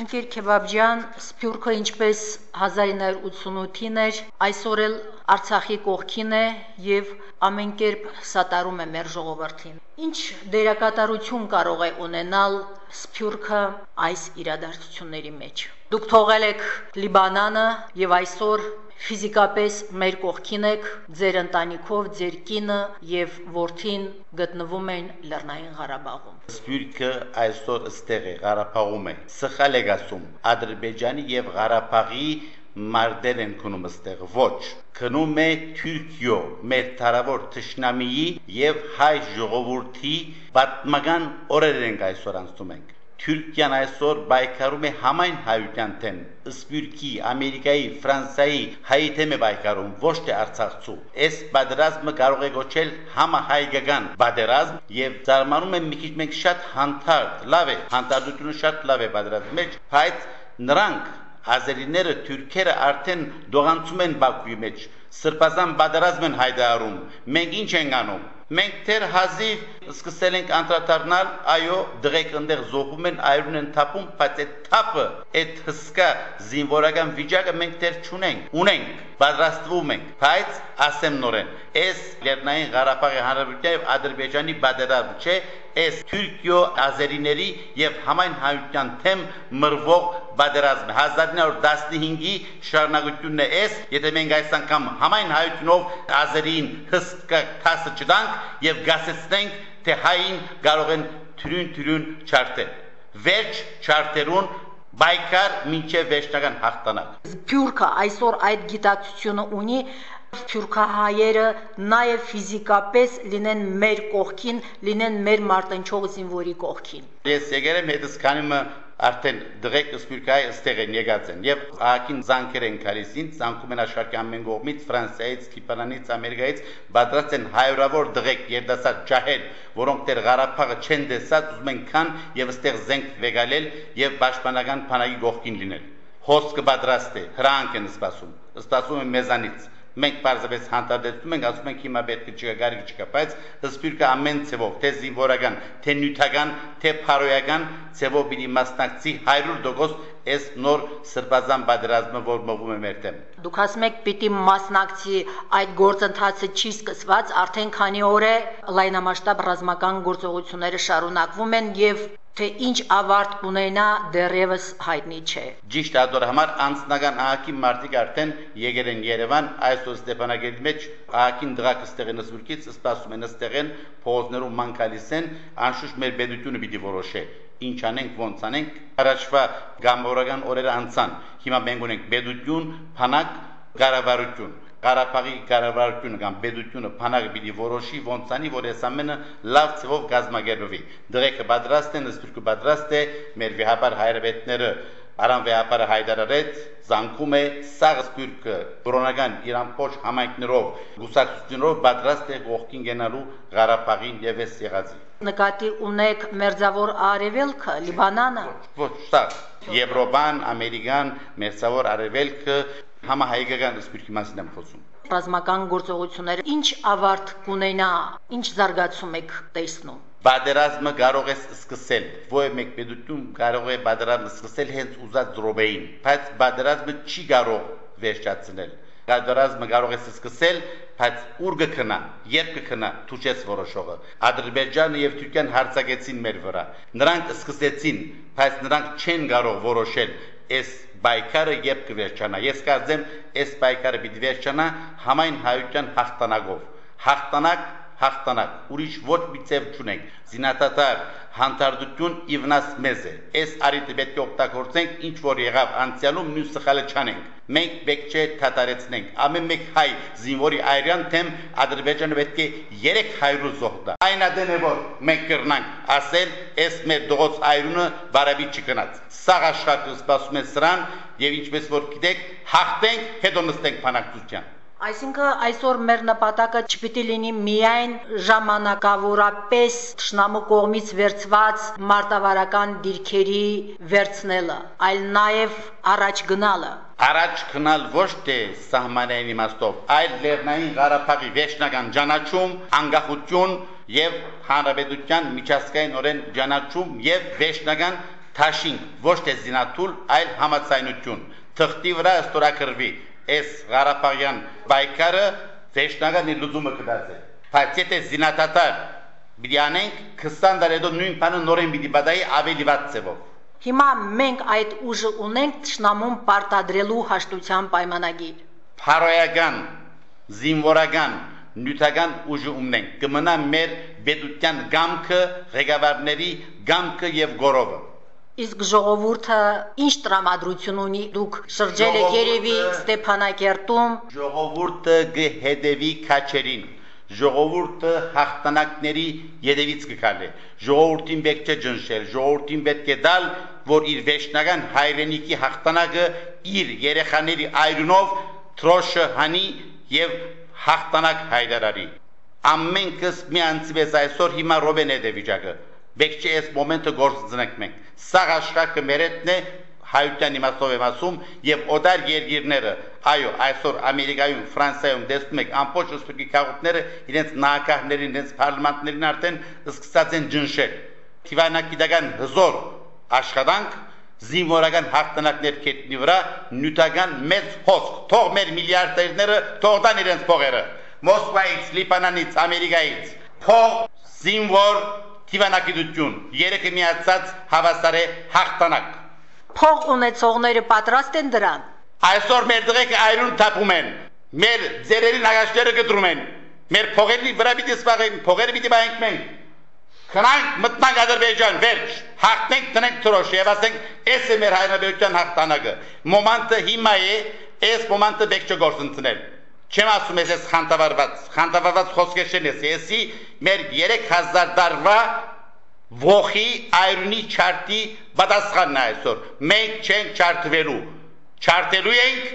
Ընկեր Քեբաբջյան, Սփյուռքը ինչպես 1988-ին էր, այսօր էլ Արցախի կողքին է եւ ամեն կերպ սատարում է մեր ժողովրդին։ Ինչ դերակատարություն կարող է ունենալ Սփյուռքը այս իրադարձությունների մեջ։ Դուք թողել եք Լիբանանը եւ այսօր ֆիզիկապես մեր կողքին եք, ձեր ընտանիքով, ձեր կինը եւ որդին գտնվում են Լեռնային Ղարաբաղում։ Սպյուրքը այսօր ստեղ է Ղարաբաղում է։ Սխալ եք ասում Ադրբեջանի եւ Ղարաբաղի մարդեր են քնում ստեղ ոչ քնում է Թուրքիո մեր տարավոր ճշնամիի եւ հայ ժողովրդի պատմական օրեր ենք այսօր անցնում ենք Թուրքիան այսօր բայկարում է համայն հայության թեմ, Սպյուրքի, Ամերիկայի, Ֆրանսիայի հայի թեմ է բայկարում, ոչ թե Արցախցու։ Այս պատերազմը կարող է գոչել համահայկական պատերազմ եւ զարմանում եմ մի քիչ մենք շատ հանդարտ, լավ է, հանդարտությունը շատ լավ է պատերազմի մեջ, բայց նրանք ազերիները, թուրքերը արդեն դողանցում են Բաքվի մեջ, սրբազան բادرազմ են հայտարարում մենք ինչ ենք անում Մենք դեռ հազիվ սկսել ենք անդրադառնալ, այո, դղեք ընդեղ զոհում են, այրուն են թափում, բայց այդ թափը, այդ հսկա զինվորական վիճակը մենք դեռ չունենք։ Ունենք, պատրաստվում ենք, բայց ասեմ նորեն, այս Լեռնային Ղարաբաղի Հանրապետության եւ Ադրբեջանի բادرազմ չէ, այս Թուրքիո ազերիների եւ համայն հայության թեմ մրվող բادرազմ 1915-ի շարունակությունն է այս, եթե մենք այս անգամ համայն հայությունով ազերին հսկա թասը չտանք եւ գասեցնենք, թե հային կարող են թյուրին-թյուրին չարտել։ Վերջ չարտերուն բայկար մինչև վերջնական հաղթանակ։ Սփյուռքը այսօր այդ գիտակցությունը ունի Սփյուռքահայերը նաև ֆիզիկապես լինեն մեր կողքին, լինեն մեր մարտնչող զինվորի կողքին։ Ես եկել եմ հետս քանիմը արդեն դրեք սպիրկայ ստեղ են եկած են եւ ահագին զանգեր են գալիս ինձ զանգում են աշխարհի ամեն կողմից ֆրանսիայից կիպրանից ամերիկայից պատրաստ են հայրավոր դրեք երդասած ջահել որոնք դեռ Ղարաբաղը չեն տեսած ուզում են քան եւ ստեղ զենք վեգալել եւ պաշտպանական բանակի գողքին լինել հոսքը պատրաստ է հրանք են սպասում սպասում են մեզանից մենք բարձրապես հանդարտեցնում ենք, ասում ենք հիմա պետք չկա, գարիք չկա, բայց սպիրկը ամեն ցևով, թե զինվորական, թե նյութական, թե փարոյական ցևով պիտի մասնակցի 100% այս նոր սրբազան պատերազմը, որ մղում է մեր դեմ։ Դուք ասում եք պիտի մասնակցի այդ գործընթացը չի սկսված, արդեն քանի օր է լայնամասշտաբ ռազմական գործողությունները շարունակվում են եւ թե ինչ ավարտ կունենա դեռևս հայտնի չէ։ Ճիշտ ադոր համար անձնական ահակի մարտիկ արդեն եկել են Երևան, այսօր Ստեփանագերդի մեջ ահակին դրակ ստեղեն սուրկից, սպասում են ստեղեն փողոցներում մանկալիս են, անշուշտ մեր բեդությունը պիտի որոշե ինչ անենք, ոնց անենք։ Առաջվա գամորական օրերը անցան։ Հիմա մենք ունենք բեդություն, փանակ, կառավարություն Ղարաբաղի կառավարությունը կամ պետությունը փանակ պիտի որոշի ոնց անի, որ այս ամենը լավ ծավով գազմագերբվի։ Դրեկը պատրաստ են, սպիրկը պատրաստ է, մեր վեհապար հայրվետները Արան վեհապարը հայտարարեց, զանգում է սաղ սպիրկը կորոնական Իրան փոչ համայնքներով, գուսակցություններով պատրաստ է ողքին գնալու Ղարաբաղին եւ այս եղածի։ Նկատի ունեք մերձավոր արևելքը, Լիբանանը։ Ոչ, սա Եվրոպան, Ամերիկան, մերձավոր արևելքը համահայկական ռեսպուբլիկի մասին եմ խոսում։ Ռազմական գործողությունները ինչ ավարտ կունենա, ինչ զարգացում եք տեսնում։ Բادرազմը կարող է սկսել, ովը մեկ պետություն կարող է բادرազմը սկսել հենց ուզած ռոբեին, բայց բادرազմը չի կարող վերջացնել։ Բادرազմը կարող է սկսել, բայց ուր կքնա, երբ կքնա, դու չես որոշողը։ Ադրբեջանը եւ Թուրքիան հարցակեցին մեր վրա։ Նրանք սկսեցին, բայց նրանք չեն կարող որոշել այս բայկարը երբ կվերջանա։ Ես կարծեմ, այս բայկարը պիտի վերջանա համայն հայության հաղթանակով։ Հաղթանակ հաղթանակ, ուրիշ ոչ մի ձև չունենք։ Զինատատար հանդարտություն իվնաս մեզ է։ Այս արիտը պետք է օգտագործենք, ինչ որ եղավ անցյալում, մյուս սխալը չանենք։ Մենք պետք չէ թատարեցնենք։ Ամեն մեկ հայ զինվորի այրան թեմ Ադրբեջանը պետք է 300 զոհ տա։ Այն ադեն է որ մենք կրնանք ասել, այս մեր դողոց այրունը բարավի չկնած։ Սա աշխատը սպասում է սրան եւ ինչպես որ գիտեք, հաղթենք, հետո նստենք փանակցության։ Այսինքն այսօր մեր նպատակը չպիտի լինի միայն ժամանակավորապես ճշնամու կողմից վերծված մարտավարական դիրքերի վերցնելը, այլ նաև առաջ գնալը։ Առաջ գնալ ոչ թե սահմանային իմաստով, այլ Լեռնային Ղարաբաղի վերջնական ճանաչում, անկախություն եւ հանրապետության միջազգային օրեն ճանաչում եւ վերջնական Թաշինք ոչ թե զինաթուլ, այլ համացայնություն։ Թղթի վրա ստորակրվի այս Ղարաբաղյան բայկարը վերջնական լուծումը կդարձի։ Բայց եթե զինաթաթար պիտի անենք 20 տարի հետո նույն բանը նորեն պիտի բադայի ավելի վատ ձևով։ Հիմա մենք այդ ուժը ունենք ճշնամուն պարտադրելու հաշտության պայմանագիր։ Փարոյական, զինվորական, նյութական ուժը ունենք։ Կմնա մեր պետության գամքը, ղեկավարների գամքը եւ գորովը։ Իսկ ժողովուրդը ինչ տրամադրություն ունի։ Դուք շրջել եք երևի Ստեփանակերտում։ Ժողովուրդը գհետևի քաչերին ժողովուրդը հաղթանակների յետևից կգալի ժողովրդին պետք է ջնշել ժողովրդին պետք է դալ որ իր վերջնական հայրենիքի հաղթանակը իր երեխաների այրունով թրոշը հանի եւ հաղթանակ հայտարարի ամենքս միանցվեց այսօր հիմա ռոբեն է դեվիճակը Բեք չէ այս մոմենտը գործնենք մենք։ Սա աշխարհը մերետն է հայության իմաստով եմ ասում եւ օտար երկիրները այո այսօր ամերիկայում ֆրանսիայում տեսնում եք ամբողջ սպեկի քաղաքները իրենց նահանգահներին իրենց parlamentaներին արդեն սկսած են ջնշել թիվանակիտական հզոր աշխատանք զինվորական հաղթանակներ կետնի վրա նյութական մեծ հոսք թող մեր միլիարդերները թողտան իրենց փողերը մոսկվայից լիբանանից ամերիկայից փող զինվոր թիվանակիտություն երեքը միացած հավասար է հաղթանակ Փող ունեցողները պատրաստ են դրան։ Այսօր մեր դղեկը այրուն թափում են։ Մեր ձերերի նագաշները գտրում են։ Մեր փողերի վրա պիտի սպաղեն, փողերը պիտի բայենք մենք։ Խնանք մտնանք Ադրբեջան, վերջ, հաղթենք տնենք թրոշ եւ ասենք, էս է մեր հայրենաբերության հաղթանակը։ Մոմանտը հիմա է, այս մոմանտը պետք է գործընկնել։ Չեմ ասում ես ես խանդավառված, խանդավառված խոսքեր չեն ես, եսի մեր 3000 տարվա ողի այրունի չարտի պատասխանն է այսօր։ Մենք չենք չարտվելու։ Չարտելու ենք,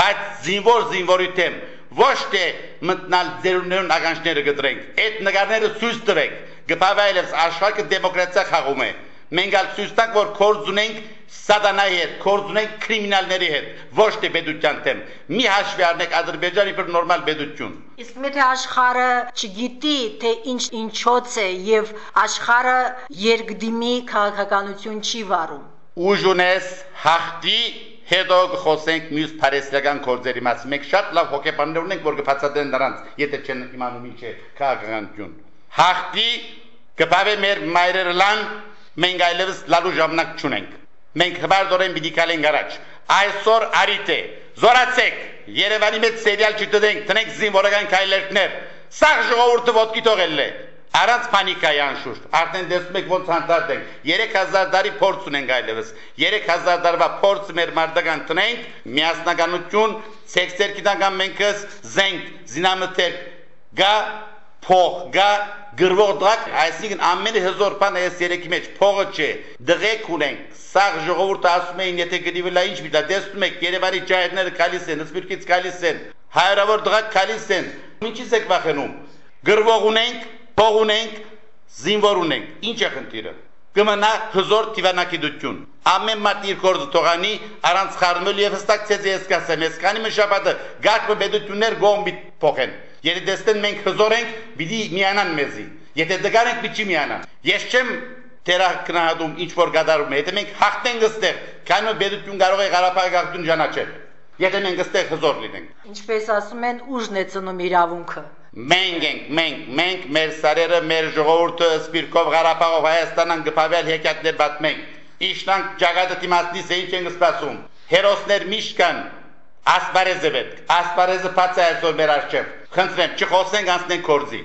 բայց զինվոր զինվորի թեմ ոչ թե մտնալ ձերուններուն ականջները գտրենք։ Այդ նկարները ցույց տվեք։ Գպավայելս աշխարհը դեմոկրատիա խաղում է։ Մենք ալ ցույց տանք, որ կորձ ունենք սատանայի հետ, կորձ ունենք քրիմինալների հետ, ոչ թե պետության դեմ։ Մի հաշվի առնեք Ադրբեջանի પર նորմալ պետություն։ Իսկ եթե աշխարհը չգիտի, թե ինչ ինչոց է եւ աշխարհը երկդիմի քաղաքականություն չի վարում։ Ուժ ունես հաղթի հետո խոսենք մյուս փարեսական կորձերի մասին։ Մենք շատ լավ հոգեբաններ ունենք, որ կբացատրեն նրանց, եթե չեն իմանում ինչ է քաղաքականություն։ Հաղթի կբավե մեր մայրերը լան մենք այլևս լալու ժամանակ չունենք։ Մենք հբարդորեն պիտի գալենք առաջ։ Այսօր արիտ է։ Զորացեք։ Երևանի մեջ սերիալ չդենք, տնենք զինվորական քայլերներ։ Սա ժողովուրդը ոտքի թողել է։ Առանց պանիկայի անշուշտ։ Արդեն տեսնում եք ոնց հանդարտ ենք։ 3000 տարի փորձ ունենք այլևս։ 3000 տարվա փորձ մեր մարդական տնենք, միասնականություն, սեքսեր գիտական մենքս, զենք, զինամթեր, գա փող, գա գրվող դակ, այսինքն ամենը հզոր բանը այս երեքի մեջ փողը չէ, դղեք ունենք։ Սաղ ժողովուրդը ասում էին, եթե գնիվելա ինչ միտա, տեսնում եք Երևանի ջահերները քալիս են, Սպիրկից քալիս են, հայրավոր դղակ քալիս են։ Ինչից եք վախենում։ Գրվող ունենք, փող ունենք, զինվոր ունենք։ Ինչ է խնդիրը։ Կմնա հզոր դիվանագիտություն։ Ամեն մարդ իր կորձը թողանի առանց խառնելու եւ հստակ ցեզ ես կասեմ, ես քանի մշապատը գակը պետություններ գոմբի փոխեն։ Եթե դեստեն մենք հզոր ենք, պիտի միանան մեզի։ Եթե դգար ենք, պիտի միանան։ Ես չեմ թերակնահատում ինչ որ գդարում է։ Եթե մենք հաղթենք ըստեղ, քանի պետություն կարող է Ղարաբաղի գաղթուն ճանաչել։ Եթե մենք ըստեղ հզոր լինենք։ Ինչպես ասում են, ուժն է ծնում իրավունքը։ Մենք ենք, մենք, մենք մեր սարերը, մեր ժողովուրդը սպիրկով Ղարաբաղով Հայաստանան գփավել հեքիաթներ բացմենք։ Իշտանք ջագադը դիմացնից է ինչ ենք սպասում։ Հերոսներ միշտ կան, ասպարեզը պետք։ Ասպարեզը բաց է այսօր մեր արջև։ Խնդրեմ, չխոսենք անցնենք կորձի։